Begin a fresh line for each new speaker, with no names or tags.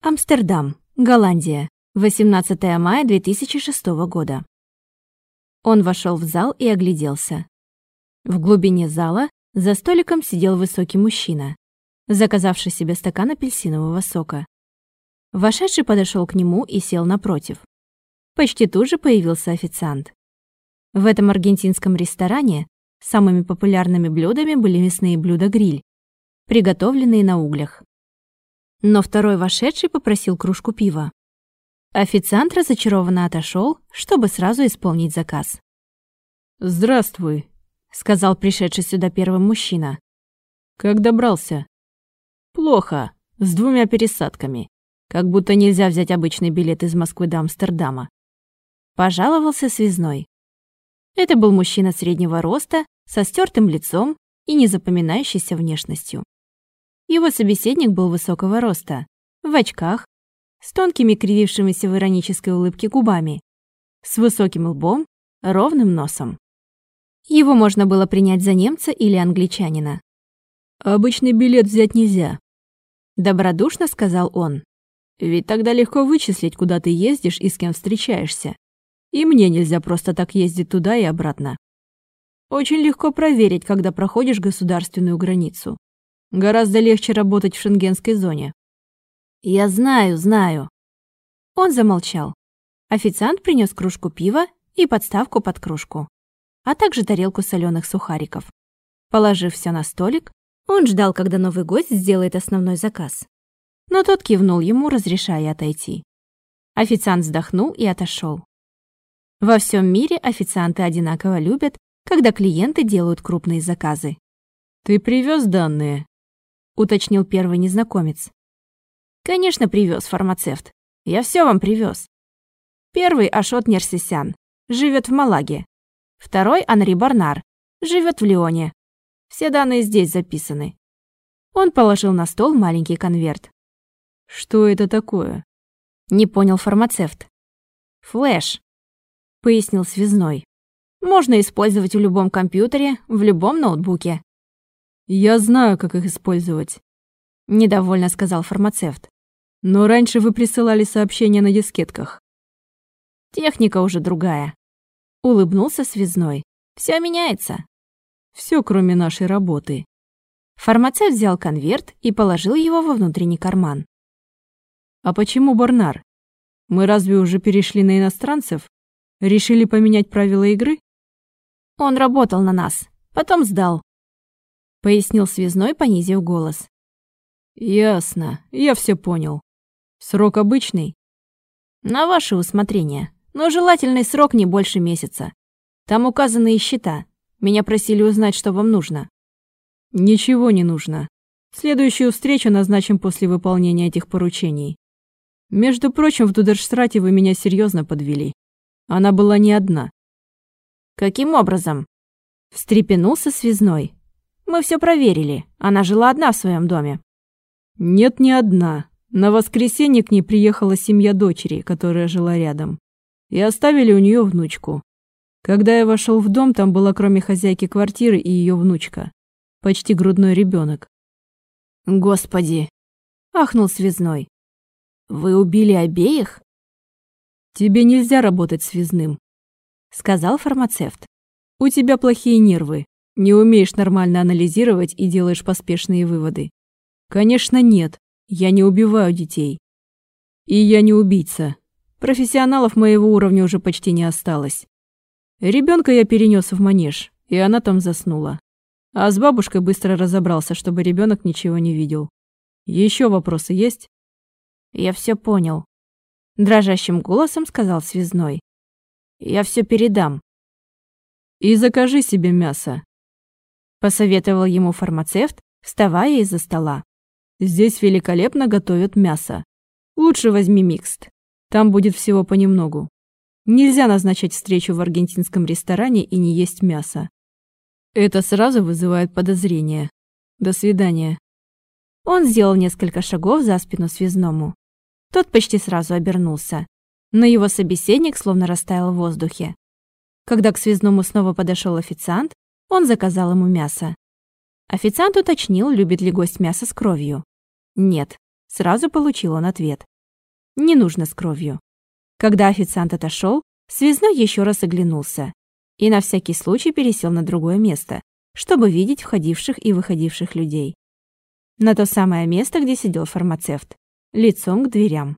Амстердам, Голландия. 18 мая 2006 года. Он вошел в зал и огляделся. В глубине зала за столиком сидел высокий мужчина, заказавший себе стакан апельсинового сока. Вошедший подошел к нему и сел напротив. Почти тут же появился официант. В этом аргентинском ресторане самыми популярными блюдами были мясные блюда гриль, приготовленные на углях. Но второй вошедший попросил кружку пива. Официант разочарованно отошел, чтобы сразу исполнить заказ.
«Здравствуй», — сказал пришедший сюда первым мужчина. «Как добрался?» «Плохо, с двумя пересадками. Как будто нельзя взять обычный билет из Москвы до Амстердама».
Пожаловался связной. Это был мужчина среднего роста, со стертым лицом и незапоминающейся внешностью. Его собеседник был высокого роста, в очках, с тонкими кривившимися в иронической улыбке губами, с высоким лбом, ровным носом. Его можно было принять за немца или англичанина.
«Обычный билет взять нельзя», —
добродушно сказал он.
«Ведь тогда легко вычислить, куда ты ездишь и с кем встречаешься. И мне нельзя просто так ездить туда и обратно. Очень легко проверить, когда проходишь государственную границу. Гораздо легче работать в шенгенской зоне.
Я знаю, знаю. Он замолчал. Официант принес кружку пива и подставку под кружку, а также тарелку соленых сухариков. Положив все на столик, он ждал, когда новый гость сделает основной заказ. Но тот кивнул ему, разрешая отойти. Официант вздохнул и отошел. Во всем мире официанты одинаково любят, когда клиенты делают крупные заказы.
«Ты привез данные?»
Уточнил первый незнакомец. Конечно, привез фармацевт. Я все вам привез. Первый Ашот Нерсисян, живет в Малаге. Второй Анри Барнар, живет в Лионе. Все данные здесь записаны. Он положил на стол маленький конверт.
Что это такое?
Не понял фармацевт. Флэш, пояснил связной. Можно использовать в любом компьютере, в любом ноутбуке.
«Я знаю, как их использовать», —
недовольно сказал фармацевт.
«Но раньше вы присылали сообщения на дискетках».
«Техника уже другая», — улыбнулся связной. «Все меняется».
Все, кроме нашей работы».
Фармацевт взял конверт и положил его во внутренний карман.
«А почему Барнар? Мы разве уже перешли на иностранцев? Решили поменять правила игры?»
«Он работал на нас, потом сдал пояснил связной, понизив голос.
Ясно, я все понял. Срок обычный?
На ваше усмотрение, но желательный срок не больше месяца. Там указаны и счета. Меня просили узнать, что вам нужно.
Ничего не нужно. Следующую встречу назначим после выполнения этих поручений. Между прочим, в Дудерштрате вы меня серьезно подвели. Она была не одна.
Каким образом? Встрепенулся связной. Мы все проверили. Она жила одна в своем доме.
Нет, не одна. На воскресенье к ней приехала семья дочери, которая жила рядом. И оставили у нее внучку. Когда я вошел в дом, там была кроме хозяйки квартиры и ее внучка. Почти грудной ребенок.
Господи! Ахнул связной. Вы убили обеих?
Тебе нельзя работать связным, сказал фармацевт. У тебя плохие нервы. Не умеешь нормально анализировать и делаешь поспешные выводы. Конечно, нет. Я не убиваю детей. И я не убийца. Профессионалов моего уровня уже почти не осталось. Ребенка я перенес в манеж, и она там заснула. А с бабушкой быстро разобрался, чтобы ребенок ничего не видел. Еще вопросы есть?
Я все понял. Дрожащим голосом сказал связной. Я все передам.
И закажи себе мясо
посоветовал ему фармацевт, вставая из-за стола.
Здесь великолепно готовят мясо. Лучше возьми микст. Там будет всего понемногу. Нельзя назначать встречу в аргентинском ресторане и не есть мясо. Это сразу вызывает подозрения. До свидания.
Он сделал несколько шагов за спину связному. Тот почти сразу обернулся, но его собеседник словно растаял в воздухе. Когда к связному снова подошел официант, он заказал ему мясо. Официант уточнил, любит ли гость мясо с кровью. Нет, Сразу получил он ответ. Не нужно с кровью. Когда официант отошел, связной еще раз оглянулся и на всякий случай пересел на другое место, чтобы видеть входивших и выходивших людей. На то самое место, где сидел фармацевт, лицом к дверям.